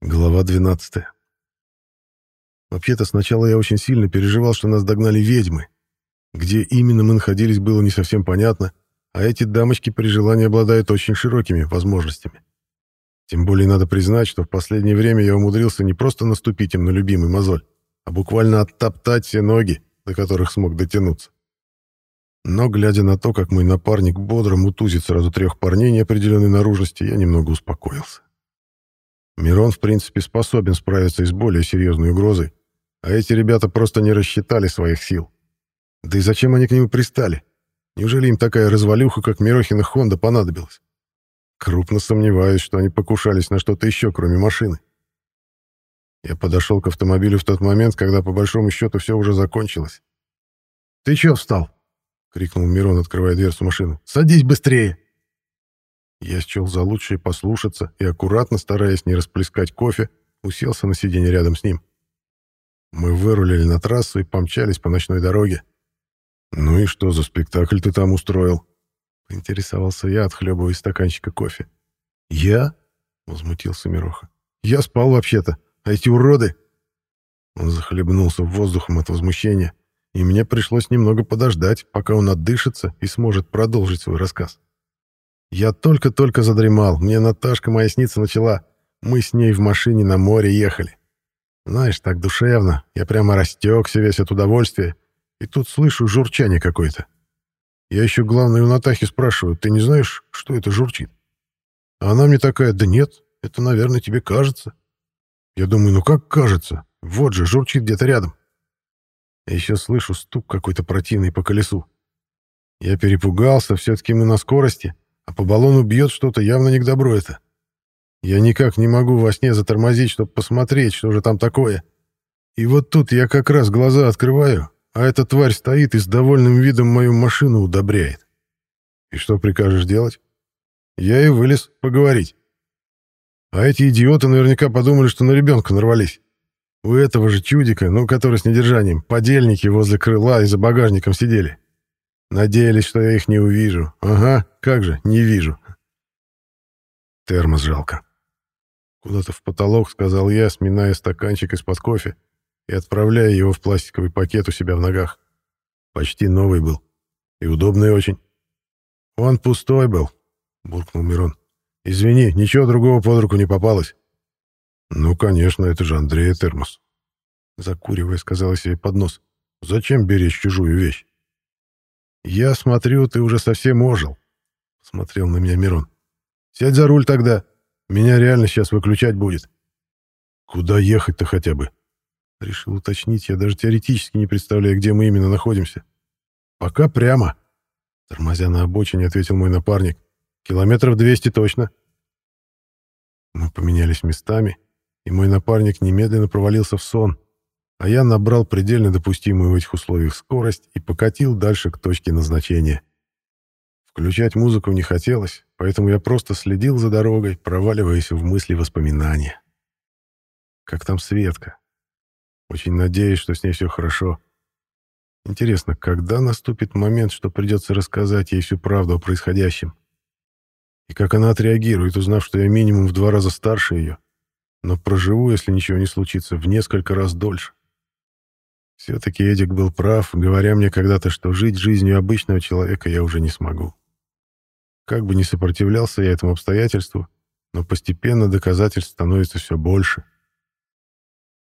Глава 12. Вообще-то сначала я очень сильно переживал, что нас догнали ведьмы. Где именно мы находились, было не совсем понятно, а эти дамочки при желании обладают очень широкими возможностями. Тем более надо признать, что в последнее время я умудрился не просто наступить им на любимый мозоль, а буквально оттоптать все ноги, до которых смог дотянуться. Но, глядя на то, как мой напарник бодро мутузит сразу трех парней неопределенной наружности, я немного успокоился. Мирон, в принципе, способен справиться и с более серьезной угрозой, а эти ребята просто не рассчитали своих сил. Да и зачем они к нему пристали? Неужели им такая развалюха, как Мирохина Хонда, понадобилась? Крупно сомневаюсь, что они покушались на что-то еще, кроме машины. Я подошел к автомобилю в тот момент, когда, по большому счету, все уже закончилось. «Ты че встал?» — крикнул Мирон, открывая дверцу машины. «Садись быстрее!» Я счел за лучшее послушаться и, аккуратно стараясь не расплескать кофе, уселся на сиденье рядом с ним. Мы вырулили на трассу и помчались по ночной дороге. «Ну и что за спектакль ты там устроил?» — поинтересовался я, отхлебывая из стаканчика кофе. «Я?» — возмутился Мироха. «Я спал вообще-то, а эти уроды...» Он захлебнулся воздухом от возмущения, и мне пришлось немного подождать, пока он отдышится и сможет продолжить свой рассказ. Я только-только задремал, мне Наташка моя снится начала. Мы с ней в машине на море ехали. Знаешь, так душевно, я прямо растекся весь от удовольствия, и тут слышу журчание какое-то. Я еще, главное, у Натахи спрашиваю, ты не знаешь, что это журчит? А она мне такая, да нет, это, наверное, тебе кажется. Я думаю, ну как кажется? Вот же, журчит где-то рядом. Я еще слышу стук какой-то противный по колесу. Я перепугался, все-таки мы на скорости, а по баллону бьет что-то, явно не к добру это. Я никак не могу во сне затормозить, чтобы посмотреть, что же там такое. И вот тут я как раз глаза открываю, а эта тварь стоит и с довольным видом мою машину удобряет. И что прикажешь делать? Я и вылез поговорить. А эти идиоты наверняка подумали, что на ребенка нарвались. У этого же чудика, ну, который с недержанием, подельники возле крыла и за багажником сидели. Надеялись, что я их не увижу. Ага, как же, не вижу. Термос жалко. Куда-то в потолок, сказал я, сминая стаканчик из-под кофе и отправляя его в пластиковый пакет у себя в ногах. Почти новый был. И удобный очень. Он пустой был, буркнул Мирон. Извини, ничего другого под руку не попалось. Ну, конечно, это же Андрея термос. Закуривая, сказала себе под нос. Зачем беречь чужую вещь? «Я смотрю, ты уже совсем ожил», — смотрел на меня Мирон. «Сядь за руль тогда. Меня реально сейчас выключать будет». «Куда ехать-то хотя бы?» Решил уточнить, я даже теоретически не представляю, где мы именно находимся. «Пока прямо», — тормозя на обочине, ответил мой напарник. «Километров двести точно». Мы поменялись местами, и мой напарник немедленно провалился в сон, а я набрал предельно допустимую в этих условиях скорость и покатил дальше к точке назначения. Включать музыку не хотелось, поэтому я просто следил за дорогой, проваливаясь в мысли воспоминания. Как там Светка? Очень надеюсь, что с ней все хорошо. Интересно, когда наступит момент, что придется рассказать ей всю правду о происходящем? И как она отреагирует, узнав, что я минимум в два раза старше ее, но проживу, если ничего не случится, в несколько раз дольше? Все-таки Эдик был прав, говоря мне когда-то, что жить жизнью обычного человека я уже не смогу. Как бы ни сопротивлялся я этому обстоятельству, но постепенно доказательств становится все больше.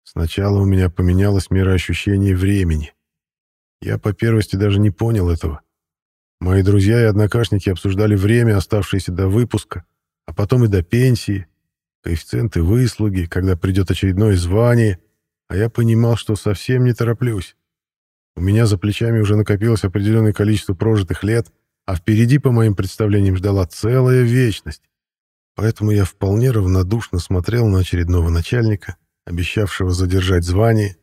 Сначала у меня поменялось мироощущение времени. Я по первости даже не понял этого. Мои друзья и однокашники обсуждали время, оставшееся до выпуска, а потом и до пенсии, коэффициенты выслуги, когда придет очередное звание, а я понимал, что совсем не тороплюсь. У меня за плечами уже накопилось определенное количество прожитых лет, а впереди, по моим представлениям, ждала целая вечность. Поэтому я вполне равнодушно смотрел на очередного начальника, обещавшего задержать звание,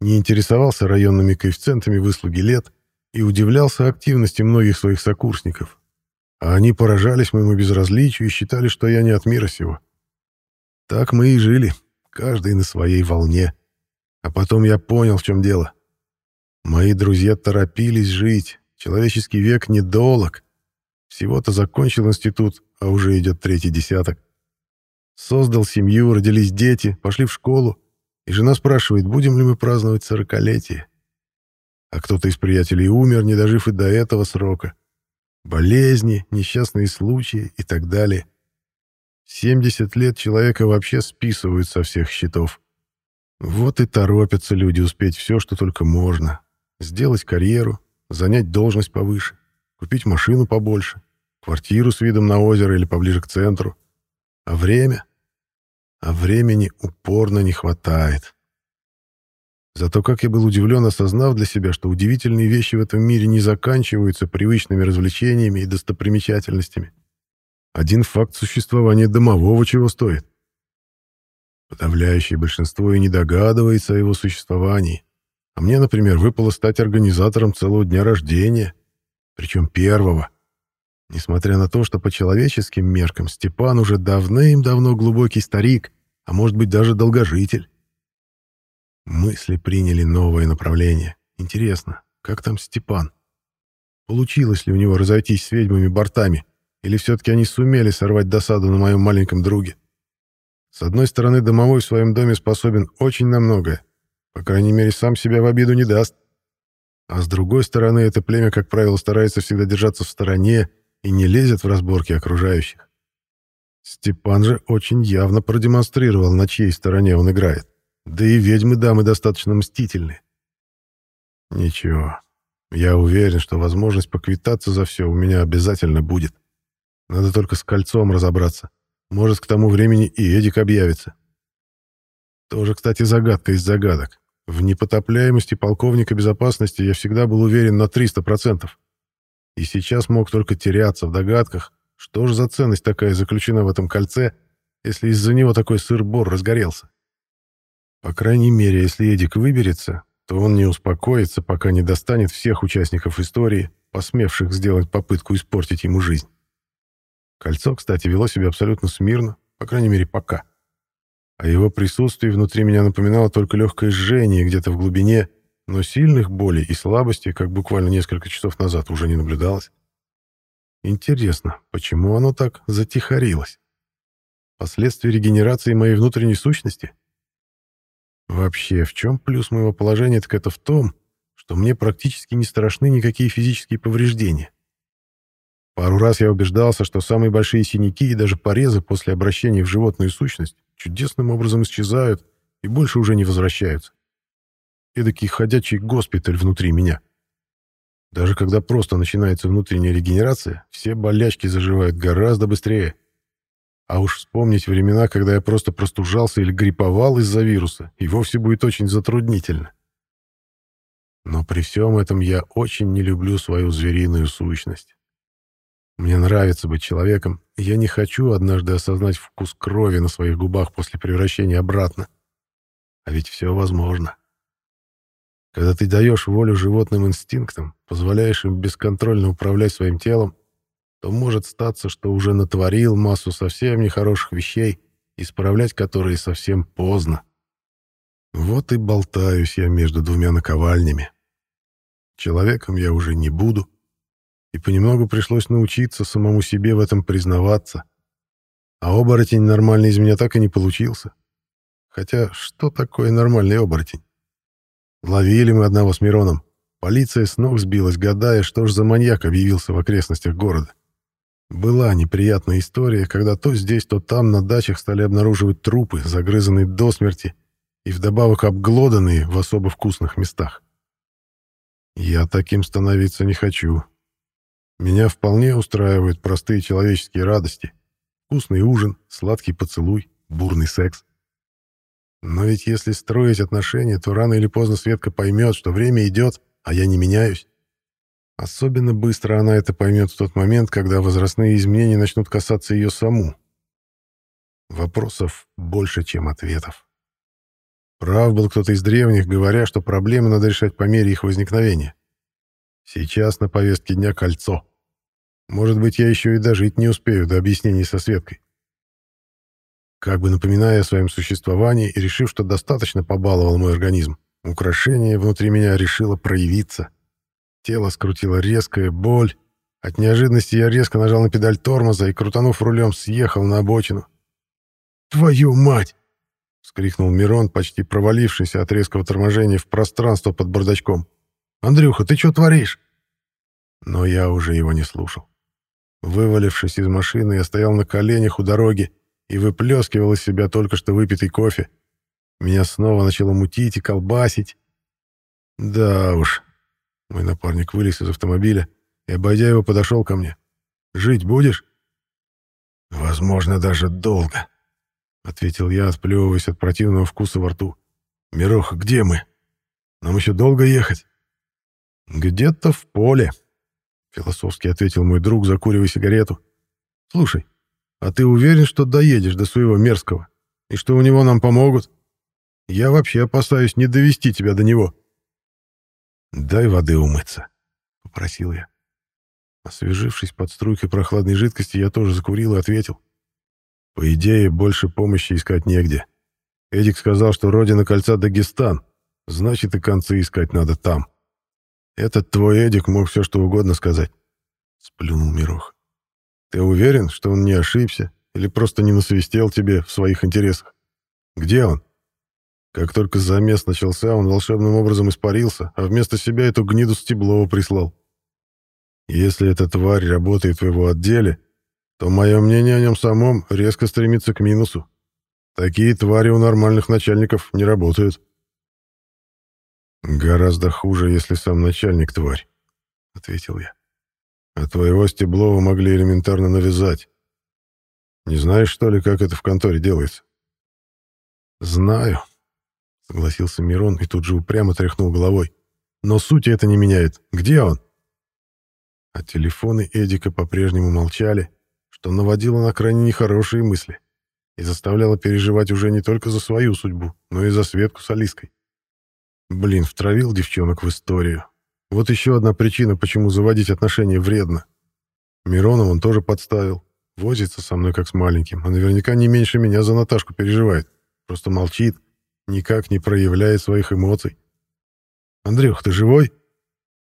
не интересовался районными коэффициентами выслуги лет и удивлялся активности многих своих сокурсников. А они поражались моему безразличию и считали, что я не от мира сего. Так мы и жили, каждый на своей волне. А потом я понял, в чем дело. Мои друзья торопились жить. Человеческий век недолог. Всего-то закончил институт, а уже идет третий десяток. Создал семью, родились дети, пошли в школу, и жена спрашивает, будем ли мы праздновать сорокалетие. А кто-то из приятелей умер, не дожив и до этого срока. Болезни, несчастные случаи и так далее. 70 лет человека вообще списывают со всех счетов. Вот и торопятся люди успеть все, что только можно. Сделать карьеру, занять должность повыше, купить машину побольше, квартиру с видом на озеро или поближе к центру. А время? А времени упорно не хватает. Зато как я был удивлен, осознав для себя, что удивительные вещи в этом мире не заканчиваются привычными развлечениями и достопримечательностями. Один факт существования домового чего стоит. Подавляющее большинство и не догадывается о его существовании. А мне, например, выпало стать организатором целого дня рождения, причем первого. Несмотря на то, что по человеческим меркам Степан уже давным-давно глубокий старик, а может быть даже долгожитель. Мысли приняли новое направление. Интересно, как там Степан? Получилось ли у него разойтись с ведьмами бортами, или все-таки они сумели сорвать досаду на моем маленьком друге? С одной стороны, домовой в своем доме способен очень на многое. По крайней мере, сам себя в обиду не даст. А с другой стороны, это племя, как правило, старается всегда держаться в стороне и не лезет в разборки окружающих. Степан же очень явно продемонстрировал, на чьей стороне он играет. Да и ведьмы-дамы достаточно мстительны. Ничего, я уверен, что возможность поквитаться за все у меня обязательно будет. Надо только с кольцом разобраться. Может, к тому времени и Эдик объявится. Тоже, кстати, загадка из загадок. В непотопляемости полковника безопасности я всегда был уверен на 300%. И сейчас мог только теряться в догадках, что же за ценность такая заключена в этом кольце, если из-за него такой сыр-бор разгорелся. По крайней мере, если Эдик выберется, то он не успокоится, пока не достанет всех участников истории, посмевших сделать попытку испортить ему жизнь. Кольцо, кстати, вело себя абсолютно смирно, по крайней мере, пока. А его присутствие внутри меня напоминало только легкое жжение где-то в глубине, но сильных болей и слабости, как буквально несколько часов назад, уже не наблюдалось. Интересно, почему оно так затихарилось? Последствия регенерации моей внутренней сущности? Вообще, в чем плюс моего положения, так это в том, что мне практически не страшны никакие физические повреждения. Пару раз я убеждался, что самые большие синяки и даже порезы после обращения в животную сущность чудесным образом исчезают и больше уже не возвращаются. Эдакий ходячий госпиталь внутри меня. Даже когда просто начинается внутренняя регенерация, все болячки заживают гораздо быстрее. А уж вспомнить времена, когда я просто простужался или грипповал из-за вируса, и вовсе будет очень затруднительно. Но при всем этом я очень не люблю свою звериную сущность. Мне нравится быть человеком, и я не хочу однажды осознать вкус крови на своих губах после превращения обратно. А ведь все возможно. Когда ты даешь волю животным инстинктам, позволяешь им бесконтрольно управлять своим телом, то может статься, что уже натворил массу совсем нехороших вещей, исправлять которые совсем поздно. Вот и болтаюсь я между двумя наковальнями. Человеком я уже не буду, и понемногу пришлось научиться самому себе в этом признаваться. А оборотень нормальный из меня так и не получился. Хотя что такое нормальный оборотень? Ловили мы одного с Мироном. Полиция с ног сбилась, гадая, что ж за маньяк объявился в окрестностях города. Была неприятная история, когда то здесь, то там на дачах стали обнаруживать трупы, загрызанные до смерти и вдобавок обглоданные в особо вкусных местах. Я таким становиться не хочу. Меня вполне устраивают простые человеческие радости. Вкусный ужин, сладкий поцелуй, бурный секс. Но ведь если строить отношения, то рано или поздно Светка поймет, что время идет, а я не меняюсь. Особенно быстро она это поймет в тот момент, когда возрастные изменения начнут касаться ее саму. Вопросов больше, чем ответов. Прав был кто-то из древних, говоря, что проблемы надо решать по мере их возникновения. Сейчас на повестке дня кольцо. Может быть, я еще и дожить не успею до объяснений со Светкой. Как бы напоминая о своем существовании и решив, что достаточно побаловал мой организм, украшение внутри меня решило проявиться — Тело скрутило резкая боль. От неожиданности я резко нажал на педаль тормоза и, крутанув рулем, съехал на обочину. Твою мать!» — вскрикнул Мирон, почти провалившийся от резкого торможения в пространство под бардачком. «Андрюха, ты что творишь?» Но я уже его не слушал. Вывалившись из машины, я стоял на коленях у дороги и выплескивал из себя только что выпитый кофе. Меня снова начало мутить и колбасить. Да уж. Мой напарник вылез из автомобиля и, обойдя его, подошел ко мне. «Жить будешь?» «Возможно, даже долго», — ответил я, отплевываясь от противного вкуса во рту. «Мироха, где мы? Нам еще долго ехать?» «Где-то в поле», — философски ответил мой друг, закуривая сигарету. «Слушай, а ты уверен, что доедешь до своего мерзкого? И что у него нам помогут? Я вообще опасаюсь не довести тебя до него». «Дай воды умыться», — попросил я. Освежившись под струйкой прохладной жидкости, я тоже закурил и ответил. «По идее, больше помощи искать негде. Эдик сказал, что родина кольца Дагестан, значит, и концы искать надо там. Этот твой Эдик мог все что угодно сказать», — сплюнул Мирох. «Ты уверен, что он не ошибся или просто не насвистел тебе в своих интересах? Где он?» Как только замес начался, он волшебным образом испарился, а вместо себя эту гниду Стеблова прислал. Если эта тварь работает в его отделе, то мое мнение о нем самом резко стремится к минусу. Такие твари у нормальных начальников не работают. «Гораздо хуже, если сам начальник тварь», — ответил я. «А твоего Стеблова могли элементарно навязать. Не знаешь, что ли, как это в конторе делается?» «Знаю», — согласился Мирон и тут же упрямо тряхнул головой. «Но сути это не меняет. Где он?» А телефоны Эдика по-прежнему молчали, что наводило на крайне нехорошие мысли и заставляло переживать уже не только за свою судьбу, но и за Светку с Алиской. Блин, втравил девчонок в историю. Вот еще одна причина, почему заводить отношения вредно. Миронов он тоже подставил. Возится со мной как с маленьким, а наверняка не меньше меня за Наташку переживает. Просто молчит, никак не проявляет своих эмоций. «Андрюх, ты живой?»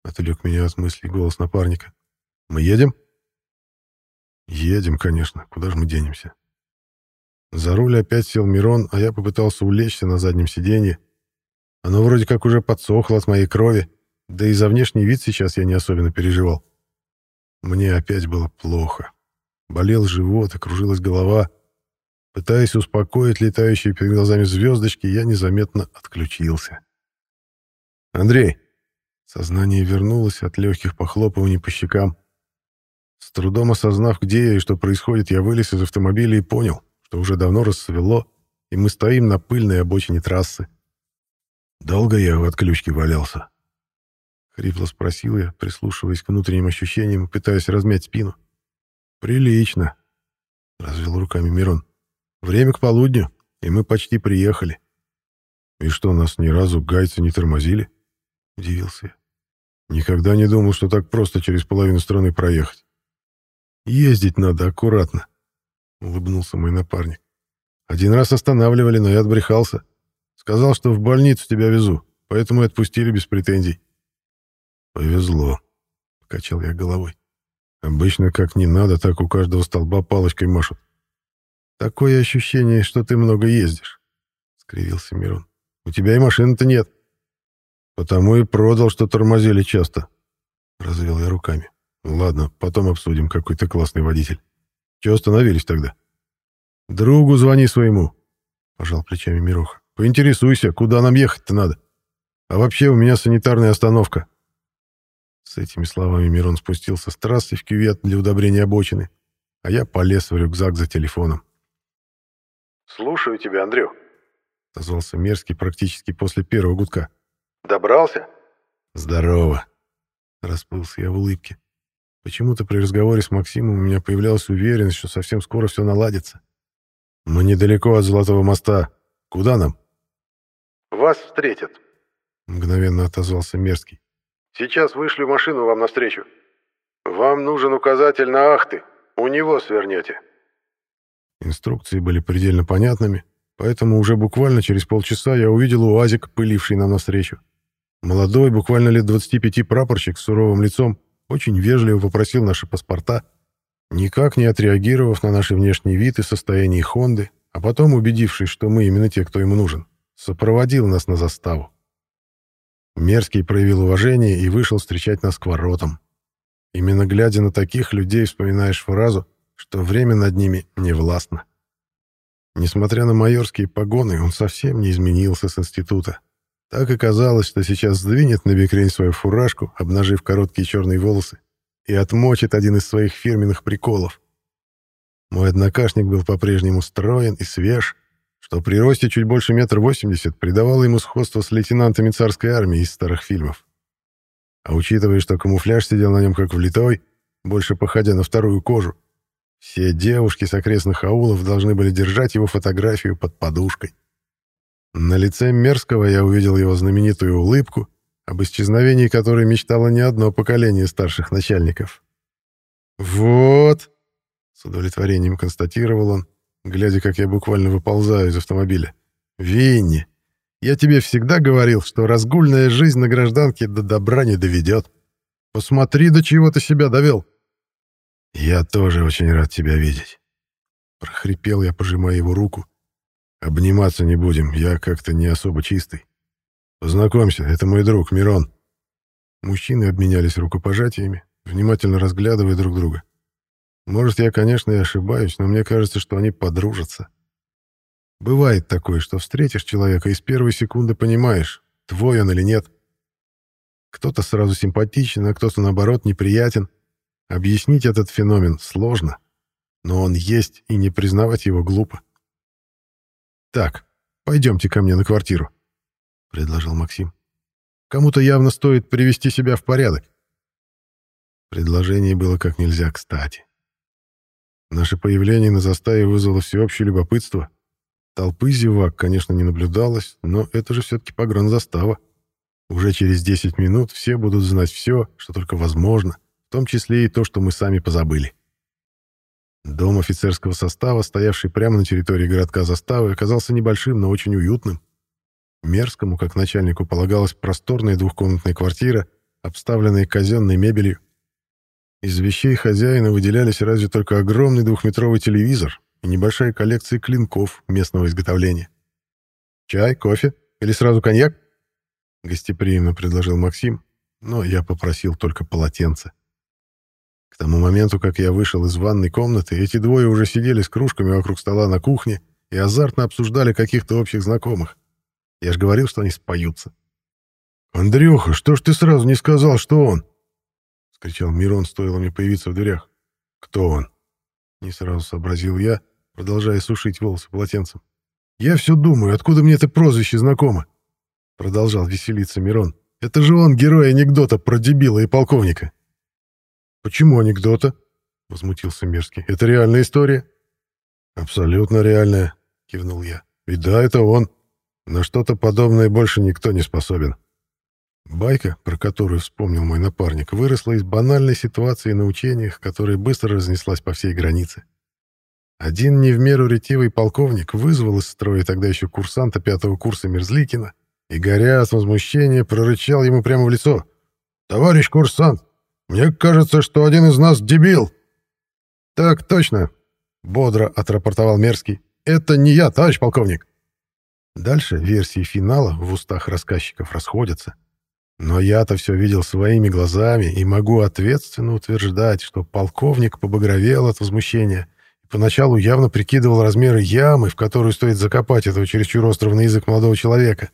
Отвлек меня от мыслей голос напарника. «Мы едем?» «Едем, конечно. Куда же мы денемся?» За руль опять сел Мирон, а я попытался улечься на заднем сиденье. Оно вроде как уже подсохло от моей крови, да и за внешний вид сейчас я не особенно переживал. Мне опять было плохо. Болел живот и кружилась голова. Пытаясь успокоить летающие перед глазами звездочки, я незаметно отключился. «Андрей!» Сознание вернулось от легких похлопываний по щекам. С трудом осознав, где я и что происходит, я вылез из автомобиля и понял, что уже давно рассвело, и мы стоим на пыльной обочине трассы. «Долго я в отключке валялся?» Хрипло спросил я, прислушиваясь к внутренним ощущениям, пытаясь размять спину. «Прилично», — развел руками Мирон. Время к полудню, и мы почти приехали. И что, нас ни разу гайцы не тормозили? Удивился я. Никогда не думал, что так просто через половину страны проехать. Ездить надо аккуратно, улыбнулся мой напарник. Один раз останавливали, но я отбрехался. Сказал, что в больницу тебя везу, поэтому и отпустили без претензий. Повезло, покачал я головой. Обычно как не надо, так у каждого столба палочкой машут. «Такое ощущение, что ты много ездишь», — скривился Мирон. «У тебя и машины-то нет». «Потому и продал, что тормозили часто», — развел я руками. «Ладно, потом обсудим, какой ты классный водитель. Чего остановились тогда?» «Другу звони своему», — пожал плечами Мироха. «Поинтересуйся, куда нам ехать-то надо. А вообще у меня санитарная остановка». С этими словами Мирон спустился с трассы в кювет для удобрения обочины, а я полез в рюкзак за телефоном. «Слушаю тебя, Андрю», — отозвался Мерзкий практически после первого гудка. «Добрался?» «Здорово», — расплылся я в улыбке. Почему-то при разговоре с Максимом у меня появлялась уверенность, что совсем скоро все наладится. «Мы недалеко от Золотого моста. Куда нам?» «Вас встретят», — мгновенно отозвался Мерзкий. «Сейчас вышлю машину вам навстречу. Вам нужен указатель на Ахты. У него свернете». Инструкции были предельно понятными, поэтому уже буквально через полчаса я увидел УАЗик, пыливший нам навстречу. Молодой, буквально лет 25 прапорщик с суровым лицом, очень вежливо попросил наши паспорта, никак не отреагировав на наш внешний вид и состояние Хонды, а потом, убедившись, что мы именно те, кто ему нужен, сопроводил нас на заставу. Мерзкий проявил уважение и вышел встречать нас к воротам. Именно глядя на таких людей, вспоминаешь фразу, что время над ними не властно. Несмотря на майорские погоны, он совсем не изменился с института. Так и казалось, что сейчас сдвинет на бекрень свою фуражку, обнажив короткие черные волосы, и отмочит один из своих фирменных приколов. Мой однокашник был по-прежнему строен и свеж, что при росте чуть больше метр восемьдесят придавало ему сходство с лейтенантами царской армии из старых фильмов. А учитывая, что камуфляж сидел на нем как влитой, больше походя на вторую кожу, все девушки с окрестных аулов должны были держать его фотографию под подушкой. На лице Мерзкого я увидел его знаменитую улыбку, об исчезновении которой мечтало не одно поколение старших начальников. «Вот!» — с удовлетворением констатировал он, глядя, как я буквально выползаю из автомобиля. «Винни, я тебе всегда говорил, что разгульная жизнь на гражданке до добра не доведет. Посмотри, до чего ты себя довел». «Я тоже очень рад тебя видеть», — прохрипел я, пожимая его руку. «Обниматься не будем, я как-то не особо чистый. Познакомься, это мой друг Мирон». Мужчины обменялись рукопожатиями, внимательно разглядывая друг друга. Может, я, конечно, и ошибаюсь, но мне кажется, что они подружатся. Бывает такое, что встретишь человека и с первой секунды понимаешь, твой он или нет. Кто-то сразу симпатичен, а кто-то, наоборот, неприятен. Объяснить этот феномен сложно, но он есть, и не признавать его глупо. «Так, пойдемте ко мне на квартиру», — предложил Максим. «Кому-то явно стоит привести себя в порядок». Предложение было как нельзя кстати. Наше появление на заставе вызвало всеобщее любопытство. Толпы зевак, конечно, не наблюдалось, но это же все-таки погранзастава. Уже через 10 минут все будут знать все, что только возможно, в том числе и то, что мы сами позабыли. Дом офицерского состава, стоявший прямо на территории городка заставы, оказался небольшим, но очень уютным. Мерзкому, как начальнику, полагалась просторная двухкомнатная квартира, обставленная казенной мебелью. Из вещей хозяина выделялись разве только огромный двухметровый телевизор и небольшая коллекция клинков местного изготовления. «Чай, кофе или сразу коньяк?» — гостеприимно предложил Максим, но я попросил только полотенце. К тому моменту, как я вышел из ванной комнаты, эти двое уже сидели с кружками вокруг стола на кухне и азартно обсуждали каких-то общих знакомых. Я же говорил, что они споются. «Андрюха, что ж ты сразу не сказал, что он?» — кричал Мирон, стоило мне появиться в дверях. «Кто он?» — не сразу сообразил я, продолжая сушить волосы полотенцем. «Я все думаю, откуда мне это прозвище знакомо?» Продолжал веселиться Мирон. «Это же он, герой анекдота про дебила и полковника». «Почему анекдота?» — возмутился Мерзкий. «Это реальная история?» «Абсолютно реальная», — кивнул я. «И да, это он. На что-то подобное больше никто не способен». Байка, про которую вспомнил мой напарник, выросла из банальной ситуации на учениях, которая быстро разнеслась по всей границе. Один не в меру ретивый полковник вызвал из строя тогда еще курсанта пятого курса Мерзликина и, горя от возмущения, прорычал ему прямо в лицо. «Товарищ курсант, мне кажется, что один из нас дебил!» «Так точно!» — бодро отрапортовал Мерзкий. «Это не я, товарищ полковник!» Дальше версии финала в устах рассказчиков расходятся. Но я-то все видел своими глазами и могу ответственно утверждать, что полковник побагровел от возмущения и поначалу явно прикидывал размеры ямы, в которую стоит закопать этого чересчур острого на язык молодого человека.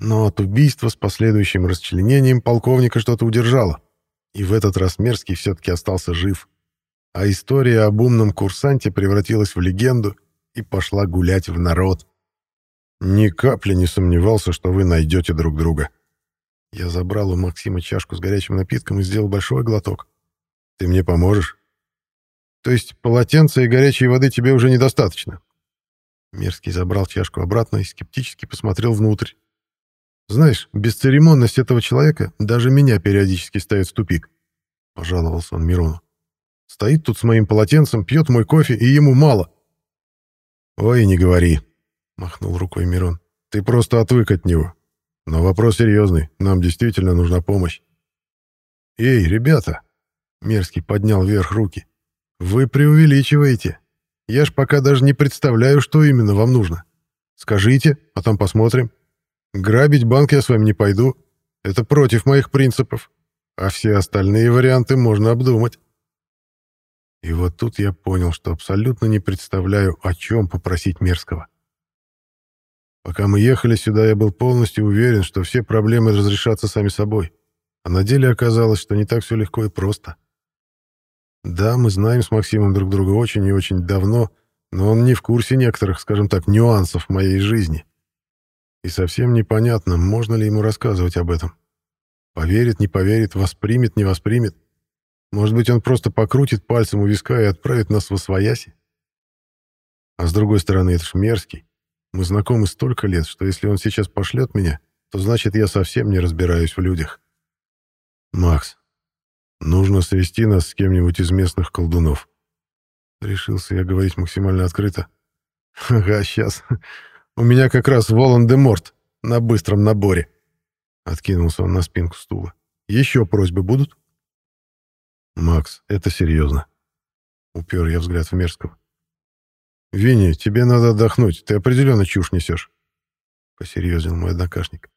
Но от убийства с последующим расчленением полковника что-то удержало. И в этот раз Мерзкий все-таки остался жив. А история об умном курсанте превратилась в легенду и пошла гулять в народ. Ни капли не сомневался, что вы найдете друг друга. Я забрал у Максима чашку с горячим напитком и сделал большой глоток. «Ты мне поможешь?» «То есть полотенца и горячей воды тебе уже недостаточно?» Мерзкий забрал чашку обратно и скептически посмотрел внутрь. «Знаешь, бесцеремонность этого человека даже меня периодически ставит в тупик», — пожаловался он Мирону. «Стоит тут с моим полотенцем, пьет мой кофе, и ему мало». «Ой, не говори», — махнул рукой Мирон. «Ты просто отвык от него. Но вопрос серьезный, нам действительно нужна помощь. «Эй, ребята!» — Мерзкий поднял вверх руки. «Вы преувеличиваете. Я ж пока даже не представляю, что именно вам нужно. Скажите, а там посмотрим. Грабить банк я с вами не пойду. Это против моих принципов. А все остальные варианты можно обдумать. И вот тут я понял, что абсолютно не представляю, о чем попросить Мерзкого. Пока мы ехали сюда, я был полностью уверен, что все проблемы разрешатся сами собой. А на деле оказалось, что не так все легко и просто. Да, мы знаем с Максимом друг друга очень и очень давно, но он не в курсе некоторых, скажем так, нюансов моей жизни. И совсем непонятно, можно ли ему рассказывать об этом. Поверит, не поверит, воспримет, не воспримет. Может быть, он просто покрутит пальцем у виска и отправит нас в освояси? А с другой стороны, это ж мерзкий. Мы знакомы столько лет, что если он сейчас пошлет меня, то значит, я совсем не разбираюсь в людях. Макс, нужно свести нас с кем-нибудь из местных колдунов. Решился я говорить максимально открыто. Ага, сейчас. У меня как раз Волан-де-Морт на быстром наборе. Откинулся он на спинку стула. Еще просьбы будут? Макс, это серьезно. Упер я взгляд в Мерзкого. Винни, тебе надо отдохнуть, ты определенно чушь несешь. Посерьезнел мой однокашник.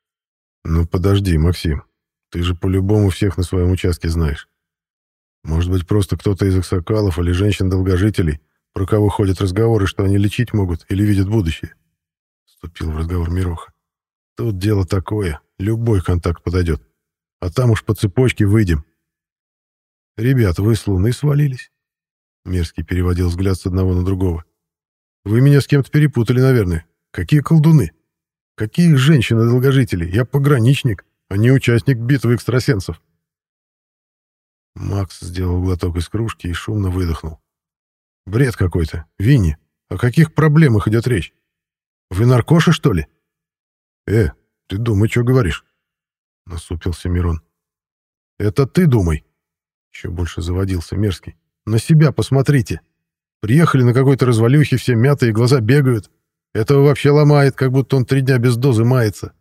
Ну подожди, Максим, ты же по-любому всех на своем участке знаешь. Может быть, просто кто-то из аксакалов или женщин-долгожителей, про кого ходят разговоры, что они лечить могут или видят будущее. Вступил в разговор Мироха. Тут дело такое, любой контакт подойдет. А там уж по цепочке выйдем. Ребят, вы с Луны свалились? Мерзкий переводил взгляд с одного на другого. Вы меня с кем-то перепутали, наверное. Какие колдуны? Какие женщины-долгожители? Я пограничник а не участник битвы экстрасенсов. Макс сделал глоток из кружки и шумно выдохнул. «Бред какой-то. Винни, о каких проблемах идет речь? Вы наркоша, что ли?» «Э, ты думай, что говоришь?» Насупился Мирон. «Это ты думай!» Еще больше заводился мерзкий. «На себя посмотрите! Приехали на какой-то развалюхе, все мятые, глаза бегают. Этого вообще ломает, как будто он три дня без дозы мается.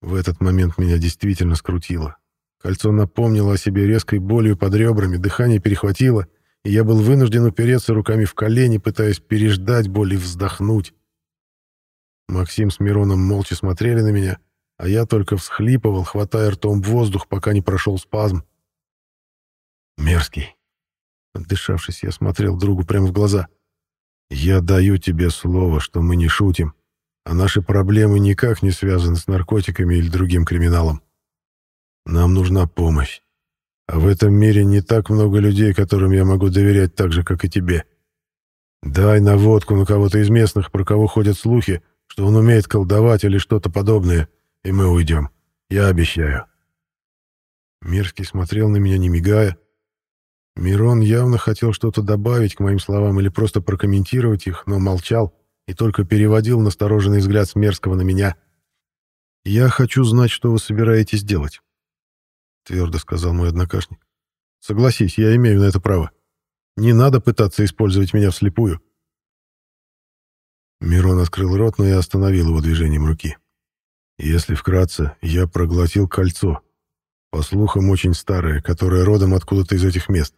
В этот момент меня действительно скрутило. Кольцо напомнило о себе резкой болью под ребрами, дыхание перехватило, и я был вынужден упереться руками в колени, пытаясь переждать боль и вздохнуть. Максим с Мироном молча смотрели на меня, а я только всхлипывал, хватая ртом воздух, пока не прошел спазм. Мерзкий. Отдышавшись, я смотрел другу прямо в глаза. «Я даю тебе слово, что мы не шутим а наши проблемы никак не связаны с наркотиками или другим криминалом. Нам нужна помощь. А в этом мире не так много людей, которым я могу доверять так же, как и тебе. Дай наводку на кого-то из местных, про кого ходят слухи, что он умеет колдовать или что-то подобное, и мы уйдем. Я обещаю». Мирский смотрел на меня, не мигая. Мирон явно хотел что-то добавить к моим словам или просто прокомментировать их, но молчал и только переводил настороженный взгляд с Мерзкого на меня. «Я хочу знать, что вы собираетесь делать», — твердо сказал мой однокашник. «Согласись, я имею на это право. Не надо пытаться использовать меня вслепую». Мирон открыл рот, но я остановил его движением руки. Если вкратце, я проглотил кольцо, по слухам очень старое, которое родом откуда-то из этих мест.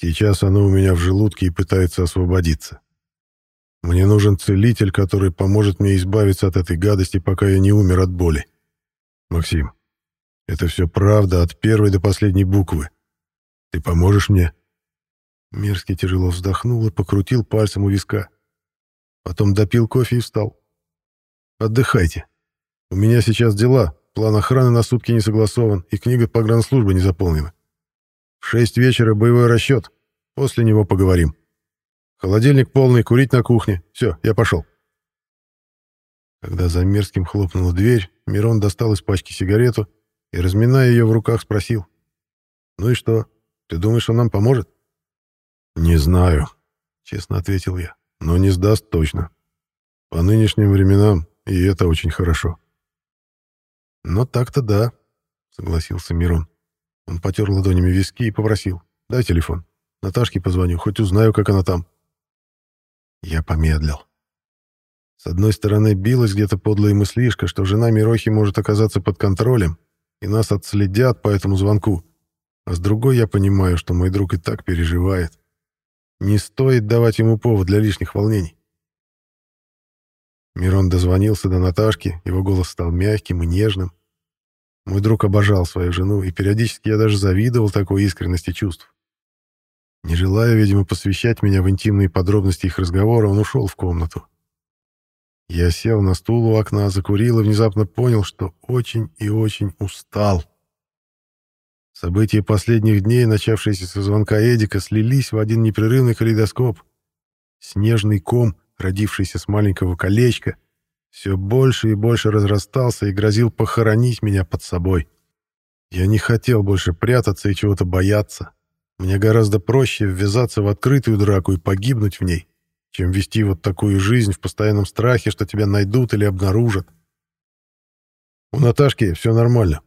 Сейчас оно у меня в желудке и пытается освободиться. Мне нужен целитель, который поможет мне избавиться от этой гадости, пока я не умер от боли. Максим, это все правда от первой до последней буквы. Ты поможешь мне?» Мерзкий тяжело вздохнул и покрутил пальцем у виска. Потом допил кофе и встал. «Отдыхайте. У меня сейчас дела. План охраны на сутки не согласован, и книга погранслужбы не заполнена. В шесть вечера боевой расчет. После него поговорим». Холодильник полный, курить на кухне. Все, я пошел. Когда за мерзким хлопнула дверь, Мирон достал из пачки сигарету и, разминая ее в руках, спросил. «Ну и что? Ты думаешь, он нам поможет?» «Не знаю», — честно ответил я, — «но не сдаст точно. По нынешним временам и это очень хорошо». «Но так-то да», — согласился Мирон. Он потер ладонями виски и попросил. «Дай телефон. Наташке позвоню, хоть узнаю, как она там». Я помедлил. С одной стороны, билась где-то подлая мыслишка, что жена Мирохи может оказаться под контролем, и нас отследят по этому звонку. А с другой я понимаю, что мой друг и так переживает. Не стоит давать ему повод для лишних волнений. Мирон дозвонился до Наташки, его голос стал мягким и нежным. Мой друг обожал свою жену, и периодически я даже завидовал такой искренности чувств. Не желая, видимо, посвящать меня в интимные подробности их разговора, он ушел в комнату. Я сел на стул у окна, закурил и внезапно понял, что очень и очень устал. События последних дней, начавшиеся со звонка Эдика, слились в один непрерывный калейдоскоп. Снежный ком, родившийся с маленького колечка, все больше и больше разрастался и грозил похоронить меня под собой. Я не хотел больше прятаться и чего-то бояться. Мне гораздо проще ввязаться в открытую драку и погибнуть в ней, чем вести вот такую жизнь в постоянном страхе, что тебя найдут или обнаружат. У Наташки все нормально.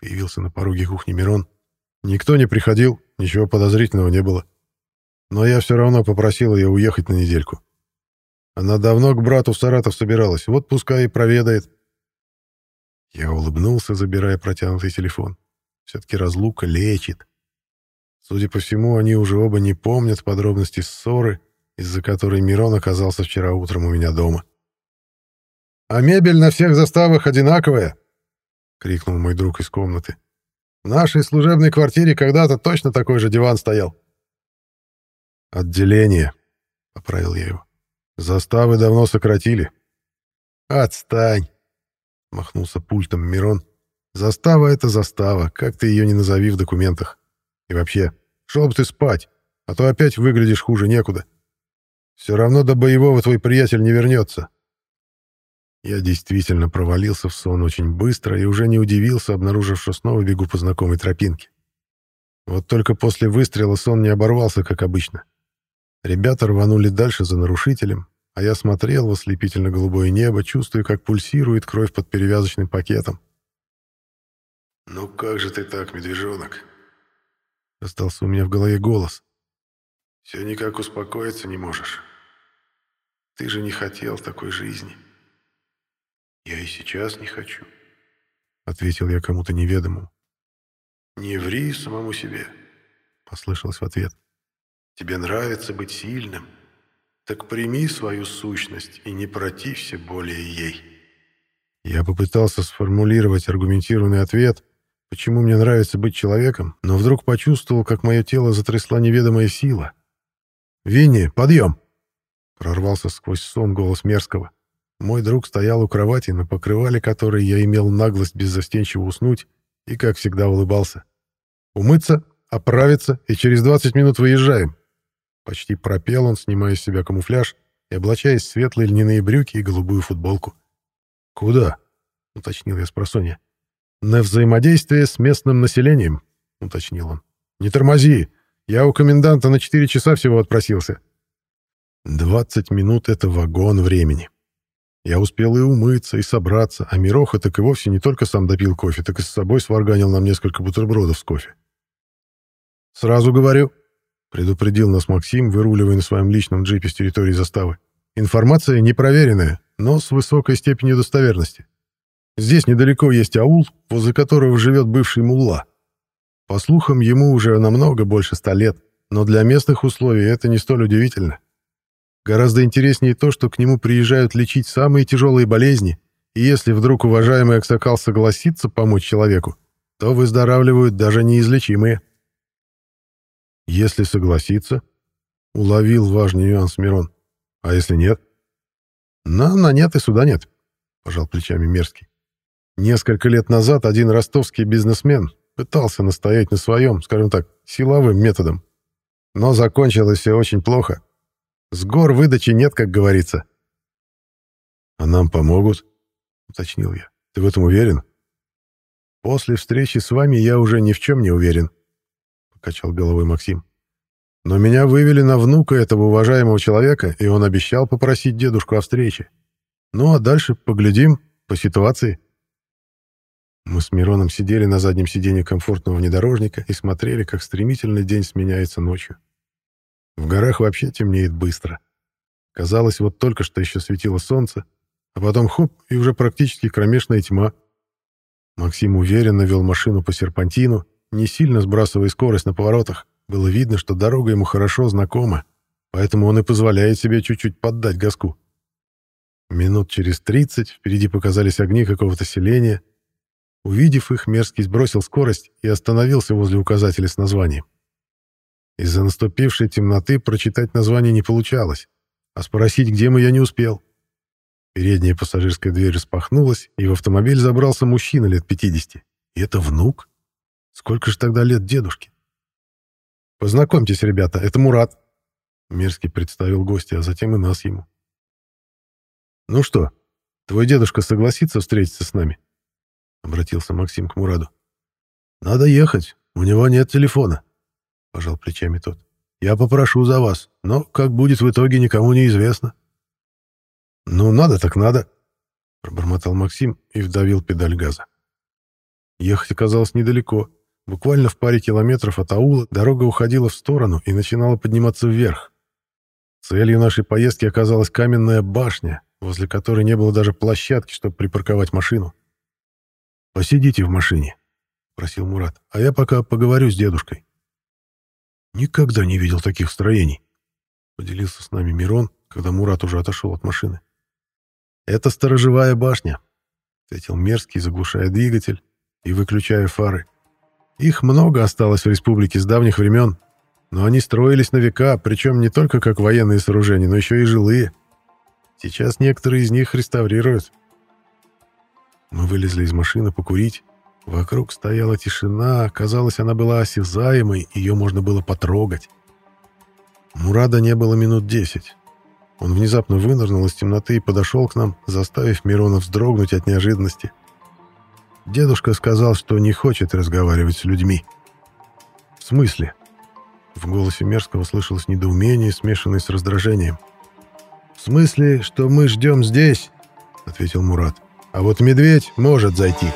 Появился на пороге кухни Мирон. Никто не приходил, ничего подозрительного не было. Но я все равно попросил ее уехать на недельку. Она давно к брату в Саратов собиралась, вот пускай и проведает. Я улыбнулся, забирая протянутый телефон. Все-таки разлука лечит. Судя по всему, они уже оба не помнят подробности ссоры, из-за которой Мирон оказался вчера утром у меня дома. «А мебель на всех заставах одинаковая!» — крикнул мой друг из комнаты. «В нашей служебной квартире когда-то точно такой же диван стоял». «Отделение», — поправил я его. «Заставы давно сократили». «Отстань!» — махнулся пультом Мирон. «Застава — это застава, как ты ее не назови в документах. И вообще, шел бы ты спать, а то опять выглядишь хуже некуда. Все равно до боевого твой приятель не вернется». Я действительно провалился в сон очень быстро и уже не удивился, обнаружив, что снова бегу по знакомой тропинке. Вот только после выстрела сон не оборвался, как обычно. Ребята рванули дальше за нарушителем, а я смотрел в ослепительно-голубое небо, чувствуя, как пульсирует кровь под перевязочным пакетом. «Ну как же ты так, медвежонок?» Остался у меня в голове голос. «Все никак успокоиться не можешь. Ты же не хотел такой жизни». «Я и сейчас не хочу», — ответил я кому-то неведомому. «Не ври самому себе», — послышалось в ответ. «Тебе нравится быть сильным, так прими свою сущность и не протився более ей». Я попытался сформулировать аргументированный ответ, почему мне нравится быть человеком, но вдруг почувствовал, как мое тело затрясла неведомая сила. «Винни, подъем!» — прорвался сквозь сон голос Мерзкого. Мой друг стоял у кровати, на покрывале которой я имел наглость беззастенчиво уснуть и, как всегда, улыбался. «Умыться, оправиться, и через 20 минут выезжаем!» Почти пропел он, снимая с себя камуфляж и облачаясь в светлые льняные брюки и голубую футболку. «Куда?» — уточнил я с просонья. «На взаимодействие с местным населением», — уточнил он. «Не тормози! Я у коменданта на четыре часа всего отпросился». «Двадцать минут — это вагон времени». Я успел и умыться, и собраться, а Мироха так и вовсе не только сам допил кофе, так и с собой сварганил нам несколько бутербродов с кофе. «Сразу говорю», — предупредил нас Максим, выруливая на своем личном джипе с территории заставы. «Информация непроверенная, но с высокой степенью достоверности. Здесь недалеко есть аул, возле которого живет бывший мулла. По слухам, ему уже намного больше ста лет, но для местных условий это не столь удивительно. Гораздо интереснее то, что к нему приезжают лечить самые тяжелые болезни, и если вдруг уважаемый Аксакал согласится помочь человеку, то выздоравливают даже неизлечимые. Если согласится, уловил важный нюанс Мирон. А если нет? На, на нет и суда нет, пожал плечами Мерзкий. Несколько лет назад один ростовский бизнесмен пытался настоять на своем, скажем так, силовым методом. Но закончилось все очень плохо. С гор выдачи нет, как говорится. «А нам помогут?» — уточнил я. «Ты в этом уверен?» «После встречи с вами я уже ни в чем не уверен», — покачал головой Максим. «Но меня вывели на внука этого уважаемого человека, и он обещал попросить дедушку о встрече. Ну а дальше поглядим по ситуации». Мы с Мироном сидели на заднем сиденье комфортного внедорожника и смотрели, как стремительно день сменяется ночью. В горах вообще темнеет быстро. Казалось, вот только что еще светило солнце, а потом хоп, и уже практически кромешная тьма. Максим уверенно вел машину по серпантину, не сильно сбрасывая скорость на поворотах. Было видно, что дорога ему хорошо знакома, поэтому он и позволяет себе чуть-чуть поддать газку. Минут через тридцать впереди показались огни какого-то селения. Увидев их, Мерзкий сбросил скорость и остановился возле указателя с названием. Из-за наступившей темноты прочитать название не получалось, а спросить, где мы, я не успел. Передняя пассажирская дверь распахнулась, и в автомобиль забрался мужчина лет 50. И это внук? Сколько же тогда лет дедушке? «Познакомьтесь, ребята, это Мурат», — Мерзкий представил гостя, а затем и нас ему. «Ну что, твой дедушка согласится встретиться с нами?» — обратился Максим к Мураду. «Надо ехать, у него нет телефона», — пожал плечами тот. «Я попрошу за вас, но как будет в итоге, никому не известно». «Ну, надо так надо», — пробормотал Максим и вдавил педаль газа. Ехать оказалось недалеко. Буквально в паре километров от аула дорога уходила в сторону и начинала подниматься вверх. Целью нашей поездки оказалась каменная башня, возле которой не было даже площадки, чтобы припарковать машину. «Посидите в машине», — просил Мурат, — «а я пока поговорю с дедушкой». «Никогда не видел таких строений», — поделился с нами Мирон, когда Мурат уже отошел от машины. «Это сторожевая башня», — ответил Мерзкий, заглушая двигатель и выключая фары. «Их много осталось в республике с давних времен, но они строились на века, причем не только как военные сооружения, но еще и жилые. Сейчас некоторые из них реставрируют». Мы вылезли из машины покурить. Вокруг стояла тишина, казалось, она была осязаемой, ее можно было потрогать. Мурада не было минут десять. Он внезапно вынырнул из темноты и подошел к нам, заставив Мирона вздрогнуть от неожиданности. Дедушка сказал, что не хочет разговаривать с людьми. «В смысле?» В голосе Мерзкого слышалось недоумение, смешанное с раздражением. «В смысле, что мы ждем здесь?» — ответил Мурат. «А вот медведь может зайти».